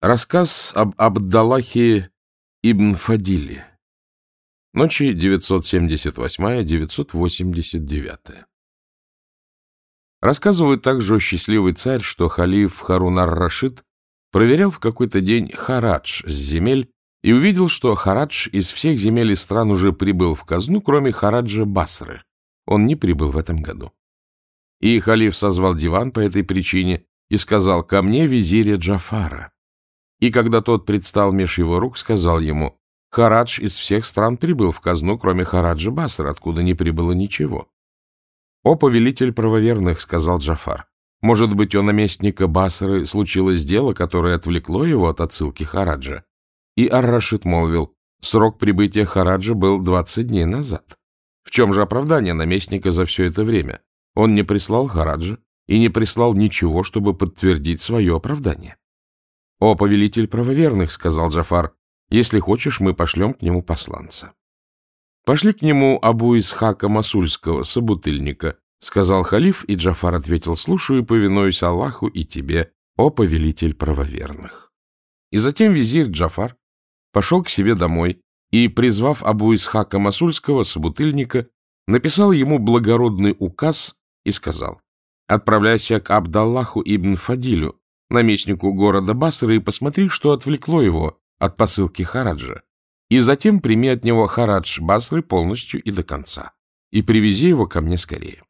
Рассказ об Абдаллахе ибн Фадиле. Ночи 978-989. Рассказывают также о счастливый царь, что халиф Харун-ар-Рашид проверял в какой-то день харадж с земель и увидел, что харадж из всех земель и стран уже прибыл в казну, кроме хараджа Басры. Он не прибыл в этом году. И халиф созвал диван по этой причине и сказал «Ко мне визиря Джафара». И когда тот предстал меж его рук, сказал ему, «Харадж из всех стран прибыл в казну, кроме Хараджа Басра, откуда не прибыло ничего». «О, повелитель правоверных», — сказал Джафар, «может быть, у наместника Басры случилось дело, которое отвлекло его от отсылки Хараджа?» И Ар-Рашид молвил, «Срок прибытия Хараджа был двадцать дней назад. В чем же оправдание наместника за все это время? Он не прислал Хараджа и не прислал ничего, чтобы подтвердить свое оправдание». — О, повелитель правоверных, — сказал Джафар, — если хочешь, мы пошлем к нему посланца. — Пошли к нему Абу Исхака Масульского, собутыльника, — сказал халиф, и Джафар ответил, — слушаю и повинуюсь Аллаху и тебе, о повелитель правоверных. И затем визирь Джафар пошел к себе домой и, призвав Абу Исхака Масульского, собутыльника, написал ему благородный указ и сказал, «Отправляйся к Абдаллаху ибн Фадилю, наместнику города Басры, и посмотри, что отвлекло его от посылки Хараджа. И затем прими от него Харадж Басры полностью и до конца. И привези его ко мне скорее.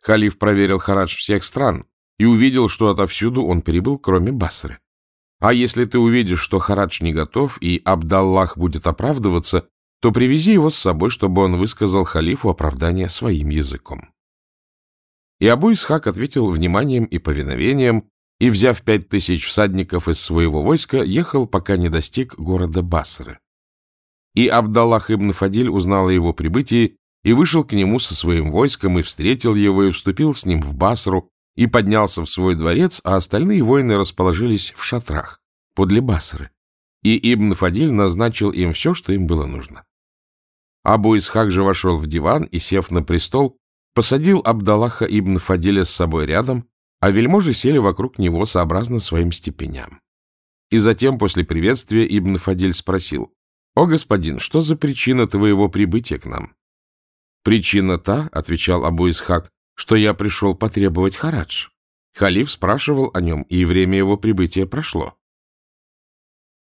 Халиф проверил Харадж всех стран и увидел, что отовсюду он прибыл, кроме Басры. А если ты увидишь, что Харадж не готов, и Абдаллах будет оправдываться, то привези его с собой, чтобы он высказал халифу оправдание своим языком. И Абу Исхак ответил вниманием и повиновением, и, взяв пять тысяч всадников из своего войска, ехал, пока не достиг города Басры. И Абдаллах ибн Фадиль узнал о его прибытии и вышел к нему со своим войском, и встретил его, и вступил с ним в Басру, и поднялся в свой дворец, а остальные воины расположились в шатрах, подле Басры. И Ибн Фадиль назначил им все, что им было нужно. Абу Исхак же вошел в диван и, сев на престол, посадил Абдаллаха ибн Фадиля с собой рядом, а вельможи сели вокруг него сообразно своим степеням. И затем, после приветствия, ибн Фадиль спросил, «О, господин, что за причина твоего прибытия к нам?» «Причина та, — отвечал Абу Исхак, — что я пришел потребовать харадж. Халиф спрашивал о нем, и время его прибытия прошло».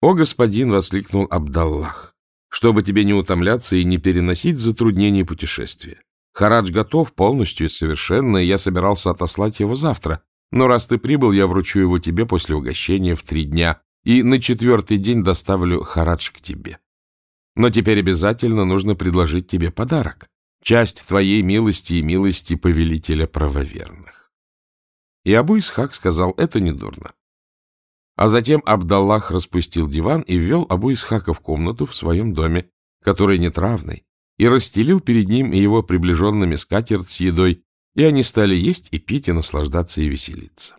«О, господин! — воскликнул Абдаллах! — чтобы тебе не утомляться и не переносить затруднений путешествия. Харадж готов полностью и совершенно, и я собирался отослать его завтра. Но раз ты прибыл, я вручу его тебе после угощения в три дня, и на четвертый день доставлю Харадж к тебе. Но теперь обязательно нужно предложить тебе подарок, часть твоей милости и милости повелителя правоверных. И Абу Исхак сказал, это недурно. А затем Абдаллах распустил диван и ввел Абу Исхака в комнату в своем доме, который нетравный, и расстелил перед ним и его приближенными скатерть с едой, и они стали есть и пить, и наслаждаться, и веселиться.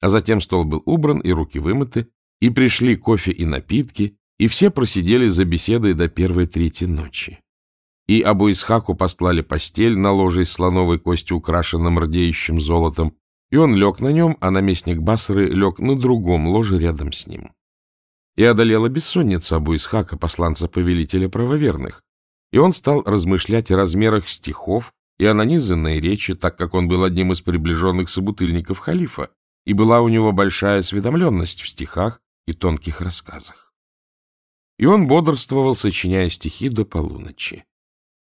А затем стол был убран, и руки вымыты, и пришли кофе и напитки, и все просидели за беседой до первой трети ночи. И Абу Исхаку послали постель на ложе из слоновой кости, украшенном рдеющим золотом, и он лег на нем, а наместник Басры лег на другом ложе рядом с ним. И одолела бессонница Абу Исхака, посланца повелителя правоверных, и он стал размышлять о размерах стихов и о нанизанной речи, так как он был одним из приближенных собутыльников халифа, и была у него большая осведомленность в стихах и тонких рассказах. И он бодрствовал, сочиняя стихи до полуночи.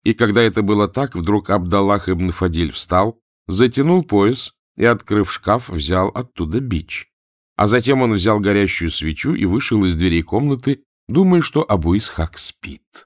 И когда это было так, вдруг Абдаллах ибн Фадиль встал, затянул пояс и, открыв шкаф, взял оттуда бич. А затем он взял горящую свечу и вышел из дверей комнаты, думая, что Абу Исхак спит.